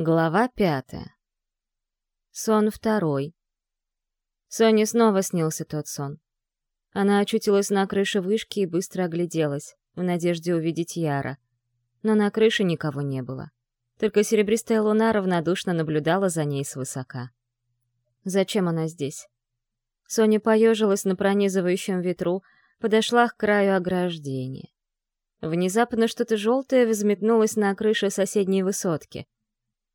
Глава пятая. Сон второй. Соне снова снился тот сон. Она очутилась на крыше вышки и быстро огляделась, в надежде увидеть Яра. Но на крыше никого не было. Только серебристая луна равнодушно наблюдала за ней свысока. Зачем она здесь? Соня поежилась на пронизывающем ветру, подошла к краю ограждения. Внезапно что-то желтое взметнулось на крыше соседней высотки.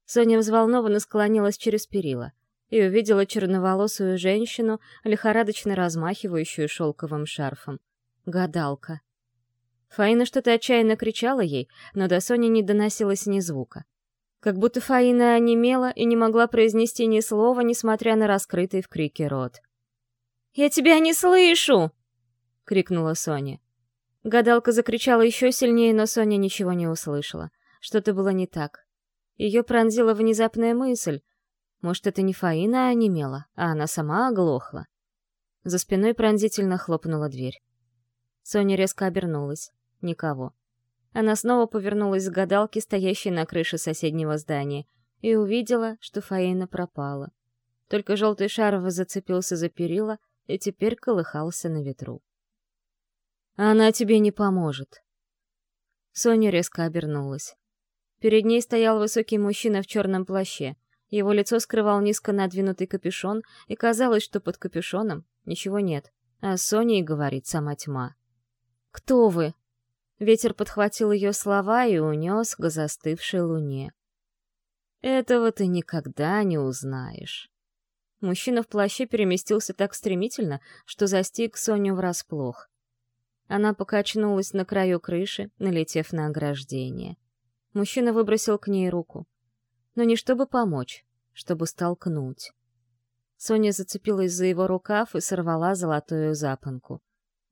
Соня взволнованно склонилась через перила и увидела черноволосую женщину, лихорадочно размахивающую шелковым шарфом. Гадалка. Фаина что-то отчаянно кричала ей, но до Сони не доносилось ни звука. Как будто Фаина онемела и не могла произнести ни слова, несмотря на раскрытый в крике рот. «Я тебя не слышу!» — крикнула Соня. Гадалка закричала еще сильнее, но Соня ничего не услышала. Что-то было не так. Ее пронзила внезапная мысль. Может, это не Фаина онемела, а она сама оглохла. За спиной пронзительно хлопнула дверь. Соня резко обернулась. Никого. Она снова повернулась к гадалке, стоящей на крыше соседнего здания, и увидела, что Фаина пропала. Только желтый шар зацепился за перила и теперь колыхался на ветру. Она тебе не поможет. Соня резко обернулась. Перед ней стоял высокий мужчина в черном плаще. Его лицо скрывал низко надвинутый капюшон, и казалось, что под капюшоном ничего нет. А Соня говорит сама тьма. «Кто вы?» Ветер подхватил ее слова и унес к застывшей луне. «Этого ты никогда не узнаешь». Мужчина в плаще переместился так стремительно, что застиг Соню врасплох. Она покачнулась на краю крыши, налетев на ограждение. Мужчина выбросил к ней руку. Но не чтобы помочь, чтобы столкнуть. Соня зацепилась за его рукав и сорвала золотую запонку.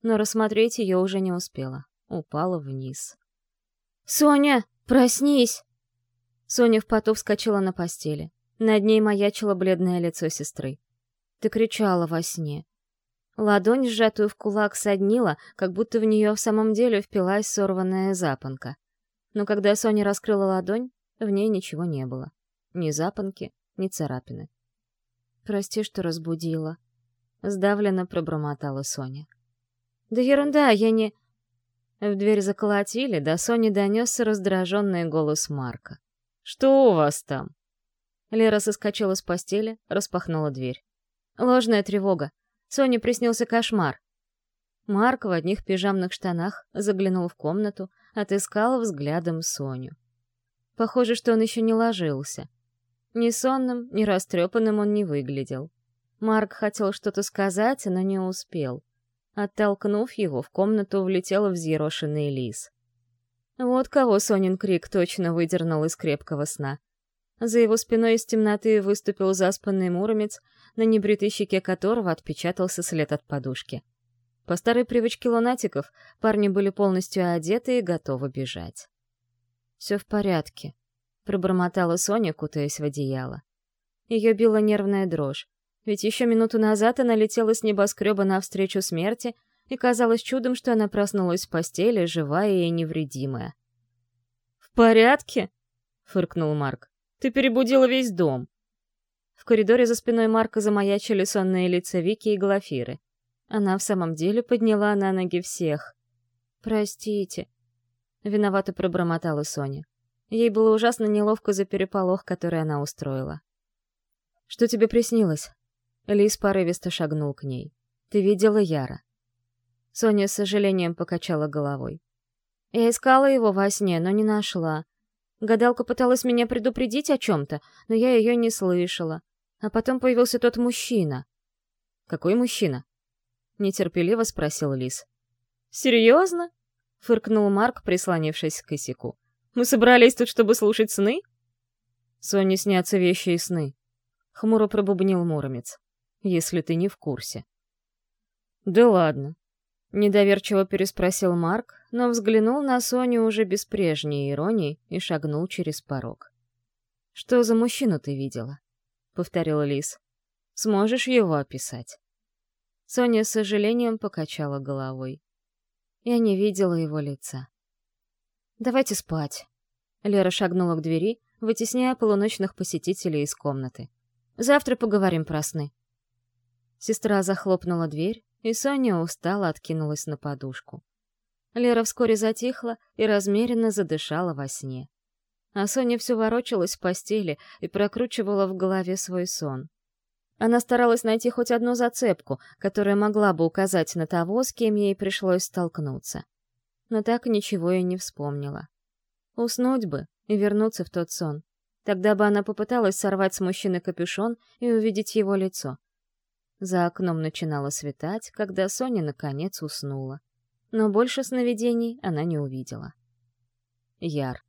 Но рассмотреть ее уже не успела. Упала вниз. «Соня, проснись!» Соня в поту вскочила на постели. Над ней маячило бледное лицо сестры. «Ты кричала во сне. Ладонь, сжатую в кулак, соднила, как будто в нее в самом деле впилась сорванная запонка. Но когда Соня раскрыла ладонь, в ней ничего не было. Ни запонки, ни царапины. «Прости, что разбудила», — сдавленно пробормотала Соня. «Да ерунда, я не...» В дверь заколотили, до Сони донесся раздраженный голос Марка. «Что у вас там?» Лера соскочила с постели, распахнула дверь. «Ложная тревога. Соне приснился кошмар. Марк в одних пижамных штанах заглянул в комнату, отыскал взглядом Соню. Похоже, что он еще не ложился. Ни сонным, ни растрепанным он не выглядел. Марк хотел что-то сказать, но не успел. Оттолкнув его, в комнату влетел взъерошенный лис. Вот кого Сонин крик точно выдернул из крепкого сна. За его спиной из темноты выступил заспанный муромец, на небритой щеке которого отпечатался след от подушки. По старой привычке лунатиков парни были полностью одеты и готовы бежать. «Все в порядке», — пробормотала Соня, кутаясь в одеяло. Ее била нервная дрожь, ведь еще минуту назад она летела с небоскреба навстречу смерти, и казалось чудом, что она проснулась в постели, живая и невредимая. «В порядке?» — фыркнул Марк. Ты перебудила весь дом. В коридоре за спиной Марка замаячили сонные лица Вики и Глафиры. Она в самом деле подняла на ноги всех. «Простите», — виновато пробормотала Соня. Ей было ужасно неловко за переполох, который она устроила. «Что тебе приснилось?» Лис порывисто шагнул к ней. «Ты видела Яра?» Соня с сожалением покачала головой. «Я искала его во сне, но не нашла. Гадалка пыталась меня предупредить о чем-то, но я ее не слышала. А потом появился тот мужчина. «Какой мужчина?» — нетерпеливо спросил Лис. «Серьезно?» — фыркнул Марк, прислонившись к косяку. «Мы собрались тут, чтобы слушать сны?» «Соне снятся вещи и сны», — хмуро пробубнил Муромец. «Если ты не в курсе». «Да ладно», — недоверчиво переспросил Марк, но взглянул на Соню уже без прежней иронии и шагнул через порог. «Что за мужчину ты видела?» — повторил Лис. «Сможешь его описать?» Соня с сожалением покачала головой. Я не видела его лица. «Давайте спать». Лера шагнула к двери, вытесняя полуночных посетителей из комнаты. «Завтра поговорим про сны». Сестра захлопнула дверь, и Соня устало откинулась на подушку. Лера вскоре затихла и размеренно задышала во сне. А Соня все ворочалась в постели и прокручивала в голове свой сон. Она старалась найти хоть одну зацепку, которая могла бы указать на того, с кем ей пришлось столкнуться. Но так ничего и не вспомнила. Уснуть бы и вернуться в тот сон. Тогда бы она попыталась сорвать с мужчины капюшон и увидеть его лицо. За окном начинало светать, когда Соня наконец уснула но больше сновидений она не увидела. Яр.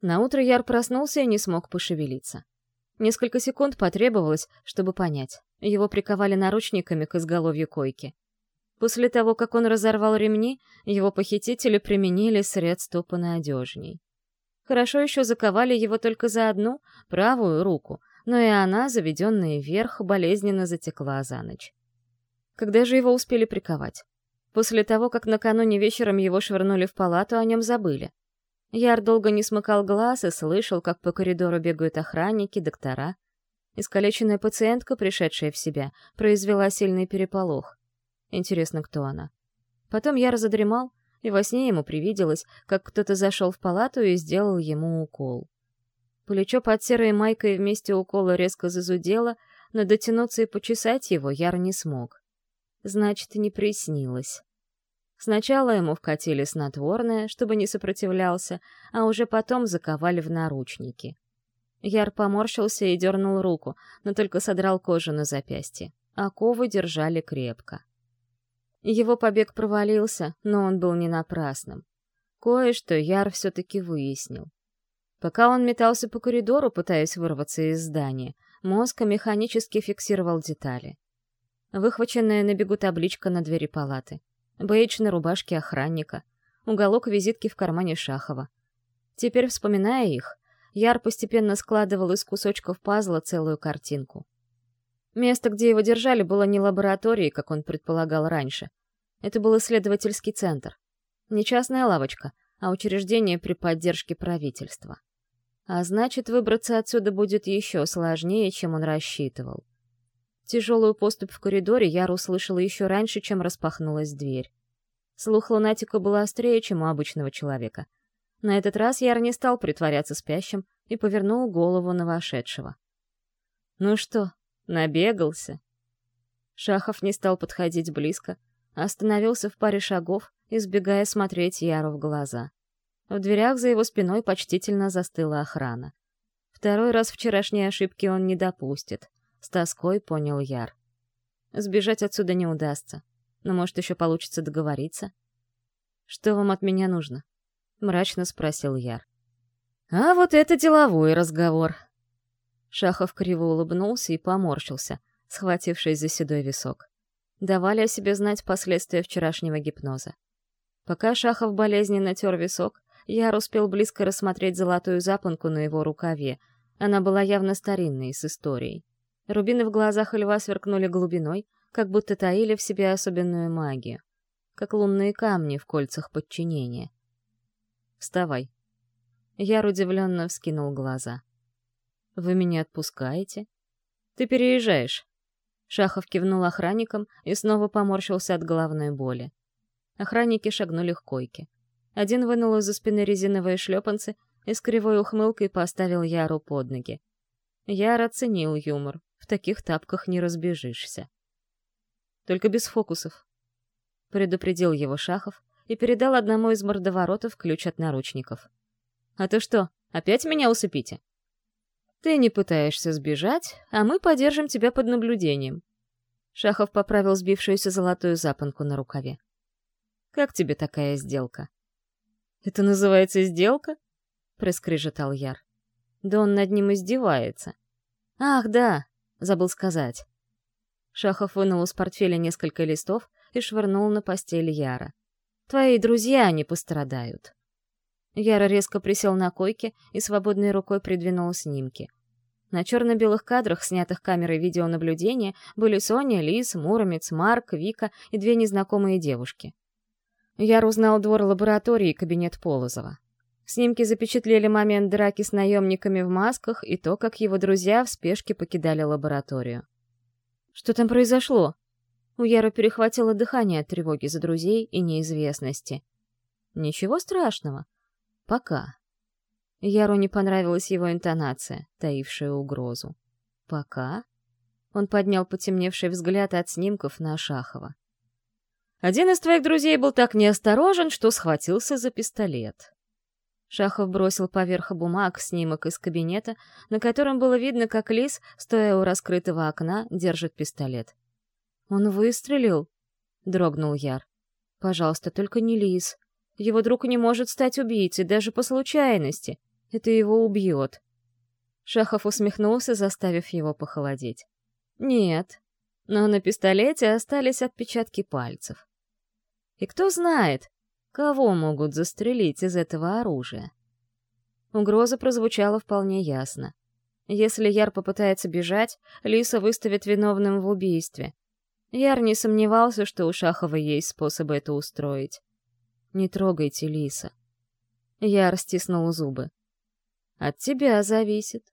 Наутро Яр проснулся и не смог пошевелиться. Несколько секунд потребовалось, чтобы понять. Его приковали наручниками к изголовью койки. После того, как он разорвал ремни, его похитители применили средства понадежней. Хорошо еще заковали его только за одну, правую руку, но и она, заведенная вверх, болезненно затекла за ночь. Когда же его успели приковать? После того, как накануне вечером его швырнули в палату, о нем забыли. Яр долго не смыкал глаз и слышал, как по коридору бегают охранники, доктора. Искалеченная пациентка, пришедшая в себя, произвела сильный переполох. Интересно, кто она? Потом Яр задремал, и во сне ему привиделось, как кто-то зашел в палату и сделал ему укол. Плечо под серой майкой вместе укола резко зазудело, но дотянуться и почесать его Яр не смог. Значит, не приснилось. Сначала ему вкатили снотворное, чтобы не сопротивлялся, а уже потом заковали в наручники. Яр поморщился и дернул руку, но только содрал кожу на запястье. Оковы держали крепко. Его побег провалился, но он был не напрасным. Кое-что Яр все-таки выяснил. Пока он метался по коридору, пытаясь вырваться из здания, мозг механически фиксировал детали. Выхваченная на бегу табличка на двери палаты — бейдж на рубашке охранника, уголок визитки в кармане Шахова. Теперь, вспоминая их, Яр постепенно складывал из кусочков пазла целую картинку. Место, где его держали, было не лабораторией, как он предполагал раньше. Это был исследовательский центр. Не частная лавочка, а учреждение при поддержке правительства. А значит, выбраться отсюда будет еще сложнее, чем он рассчитывал. Тяжелую поступь в коридоре Яр услышала еще раньше, чем распахнулась дверь. Слух лунатика был острее, чем у обычного человека. На этот раз Яр не стал притворяться спящим и повернул голову на вошедшего. «Ну что, набегался?» Шахов не стал подходить близко, остановился в паре шагов, избегая смотреть Яру в глаза. В дверях за его спиной почтительно застыла охрана. Второй раз вчерашней ошибки он не допустит. С тоской понял Яр. Сбежать отсюда не удастся. Но, может, еще получится договориться? «Что вам от меня нужно?» — мрачно спросил Яр. «А вот это деловой разговор!» Шахов криво улыбнулся и поморщился, схватившись за седой висок. Давали о себе знать последствия вчерашнего гипноза. Пока Шахов болезненно тер висок, Яр успел близко рассмотреть золотую запонку на его рукаве. Она была явно старинной, с историей. Рубины в глазах льва сверкнули глубиной, как будто таили в себе особенную магию, как лунные камни в кольцах подчинения. «Вставай». Яр удивленно вскинул глаза. «Вы меня отпускаете?» «Ты переезжаешь». Шахов кивнул охранникам и снова поморщился от головной боли. Охранники шагнули к койке. Один вынул из-за спины резиновые шлепанцы и с кривой ухмылкой поставил Яру под ноги. Яр оценил юмор. В таких тапках не разбежишься. Только без фокусов. Предупредил его Шахов и передал одному из мордоворотов ключ от наручников. «А ты что, опять меня усыпите?» «Ты не пытаешься сбежать, а мы подержим тебя под наблюдением». Шахов поправил сбившуюся золотую запонку на рукаве. «Как тебе такая сделка?» «Это называется сделка?» — проскрежетал Яр. «Да он над ним издевается». «Ах, да, Забыл сказать. Шахов вынул из портфеля несколько листов и швырнул на постель Яра. «Твои друзья не пострадают». Яра резко присел на койке и свободной рукой придвинул снимки. На черно-белых кадрах, снятых камерой видеонаблюдения, были Соня, Лиз, Муромец, Марк, Вика и две незнакомые девушки. Яр узнал двор лаборатории и кабинет Полозова. Снимки запечатлели момент драки с наемниками в масках и то, как его друзья в спешке покидали лабораторию. Что там произошло? У Яры перехватило дыхание от тревоги за друзей и неизвестности. Ничего страшного. Пока. Яру не понравилась его интонация, таившая угрозу. Пока? Он поднял потемневший взгляд от снимков на Шахова. Один из твоих друзей был так неосторожен, что схватился за пистолет. Шахов бросил поверх бумаг снимок из кабинета, на котором было видно, как Лис, стоя у раскрытого окна, держит пистолет. «Он выстрелил?» — дрогнул Яр. «Пожалуйста, только не Лис. Его друг не может стать убийцей, даже по случайности. Это его убьет». Шахов усмехнулся, заставив его похолодеть. «Нет, но на пистолете остались отпечатки пальцев. И кто знает, Кого могут застрелить из этого оружия? Угроза прозвучала вполне ясно. Если Яр попытается бежать, Лиса выставит виновным в убийстве. Яр не сомневался, что у Шахова есть способы это устроить. «Не трогайте Лиса». Яр стиснул зубы. «От тебя зависит».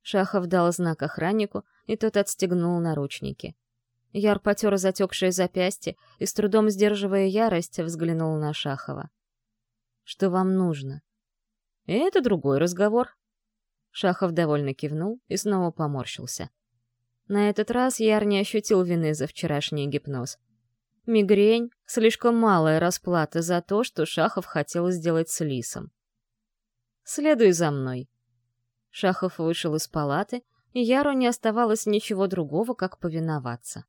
Шахов дал знак охраннику, и тот отстегнул наручники. Яр потер затекшее запястье и, с трудом сдерживая ярость, взглянул на Шахова. «Что вам нужно?» «Это другой разговор». Шахов довольно кивнул и снова поморщился. На этот раз Яр не ощутил вины за вчерашний гипноз. Мигрень — слишком малая расплата за то, что Шахов хотел сделать с Лисом. «Следуй за мной». Шахов вышел из палаты, и Яру не оставалось ничего другого, как повиноваться.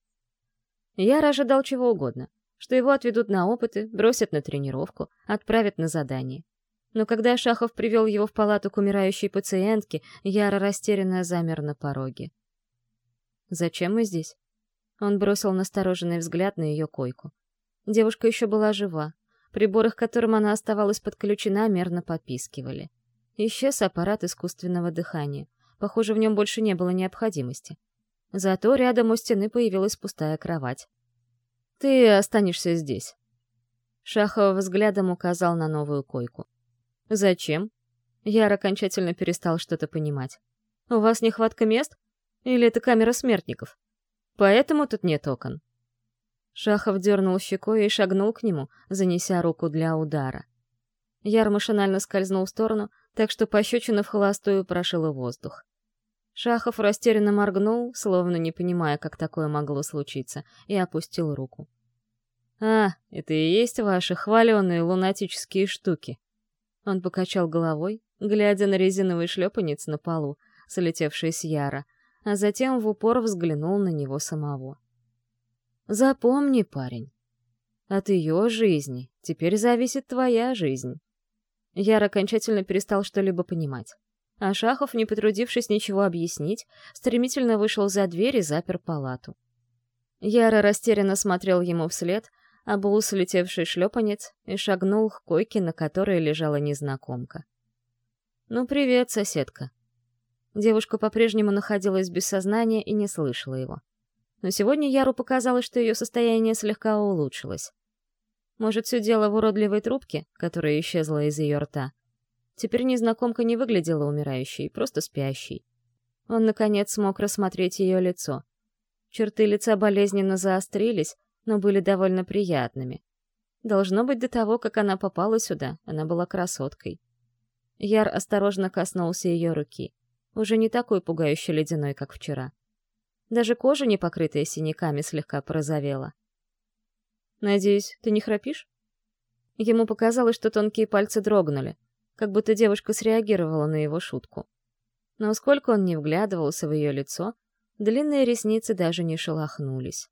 Я ожидал чего угодно, что его отведут на опыты, бросят на тренировку, отправят на задание. Но когда Шахов привел его в палату к умирающей пациентке, Яра растерянно замер на пороге. «Зачем мы здесь?» Он бросил настороженный взгляд на ее койку. Девушка еще была жива. Приборы, к которым она оставалась подключена, мерно попискивали. Исчез аппарат искусственного дыхания. Похоже, в нем больше не было необходимости. Зато рядом у стены появилась пустая кровать. «Ты останешься здесь». Шахов взглядом указал на новую койку. «Зачем?» Яр окончательно перестал что-то понимать. «У вас нехватка мест? Или это камера смертников? Поэтому тут нет окон». Шахов дернул щекой и шагнул к нему, занеся руку для удара. Яр машинально скользнул в сторону, так что пощечина в холостую прошила воздух. Шахов растерянно моргнул, словно не понимая, как такое могло случиться, и опустил руку. «А, это и есть ваши хваленые лунатические штуки!» Он покачал головой, глядя на резиновый шлепанец на полу, слетевший с Яра, а затем в упор взглянул на него самого. «Запомни, парень, от ее жизни теперь зависит твоя жизнь». Яр окончательно перестал что-либо понимать. А Шахов, не потрудившись ничего объяснить, стремительно вышел за дверь и запер палату. Яра растерянно смотрел ему вслед, обул слетевший шлепанец и шагнул к койке, на которой лежала незнакомка. «Ну, привет, соседка». Девушка по-прежнему находилась без сознания и не слышала его. Но сегодня Яру показалось, что ее состояние слегка улучшилось. Может, все дело в уродливой трубке, которая исчезла из ее рта, Теперь незнакомка не выглядела умирающей, просто спящей. Он, наконец, смог рассмотреть ее лицо. Черты лица болезненно заострились, но были довольно приятными. Должно быть, до того, как она попала сюда, она была красоткой. Яр осторожно коснулся ее руки. Уже не такой пугающе ледяной, как вчера. Даже кожа, не покрытая синяками, слегка порозовела. «Надеюсь, ты не храпишь?» Ему показалось, что тонкие пальцы дрогнули как будто девушка среагировала на его шутку. Но сколько он не вглядывался в ее лицо, длинные ресницы даже не шелохнулись.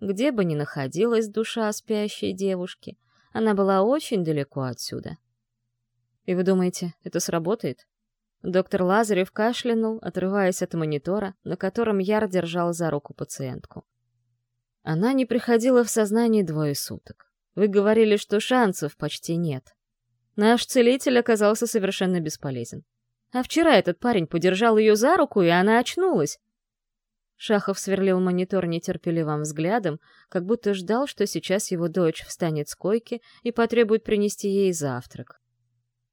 Где бы ни находилась душа спящей девушки, она была очень далеко отсюда. И вы думаете, это сработает? Доктор Лазарев кашлянул, отрываясь от монитора, на котором Яр держал за руку пациентку. Она не приходила в сознание двое суток. Вы говорили, что шансов почти нет. Наш целитель оказался совершенно бесполезен. А вчера этот парень подержал ее за руку, и она очнулась. Шахов сверлил монитор нетерпеливым взглядом, как будто ждал, что сейчас его дочь встанет с койки и потребует принести ей завтрак.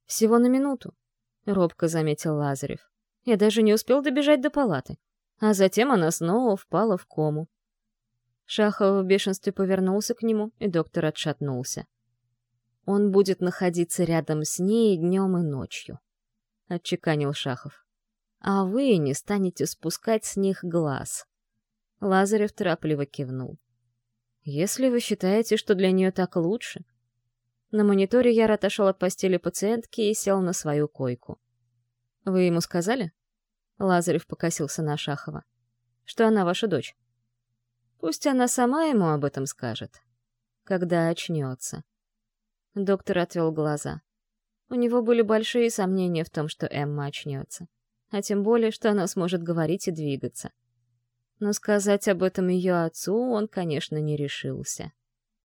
Всего на минуту, — робко заметил Лазарев. Я даже не успел добежать до палаты. А затем она снова впала в кому. Шахов в бешенстве повернулся к нему, и доктор отшатнулся. Он будет находиться рядом с ней днем и ночью, — отчеканил Шахов. А вы не станете спускать с них глаз. Лазарев торопливо кивнул. Если вы считаете, что для нее так лучше... На мониторе Яр отошел от постели пациентки и сел на свою койку. «Вы ему сказали?» Лазарев покосился на Шахова. «Что она ваша дочь?» «Пусть она сама ему об этом скажет. Когда очнется». Доктор отвел глаза. У него были большие сомнения в том, что Эмма очнется. А тем более, что она сможет говорить и двигаться. Но сказать об этом ее отцу он, конечно, не решился.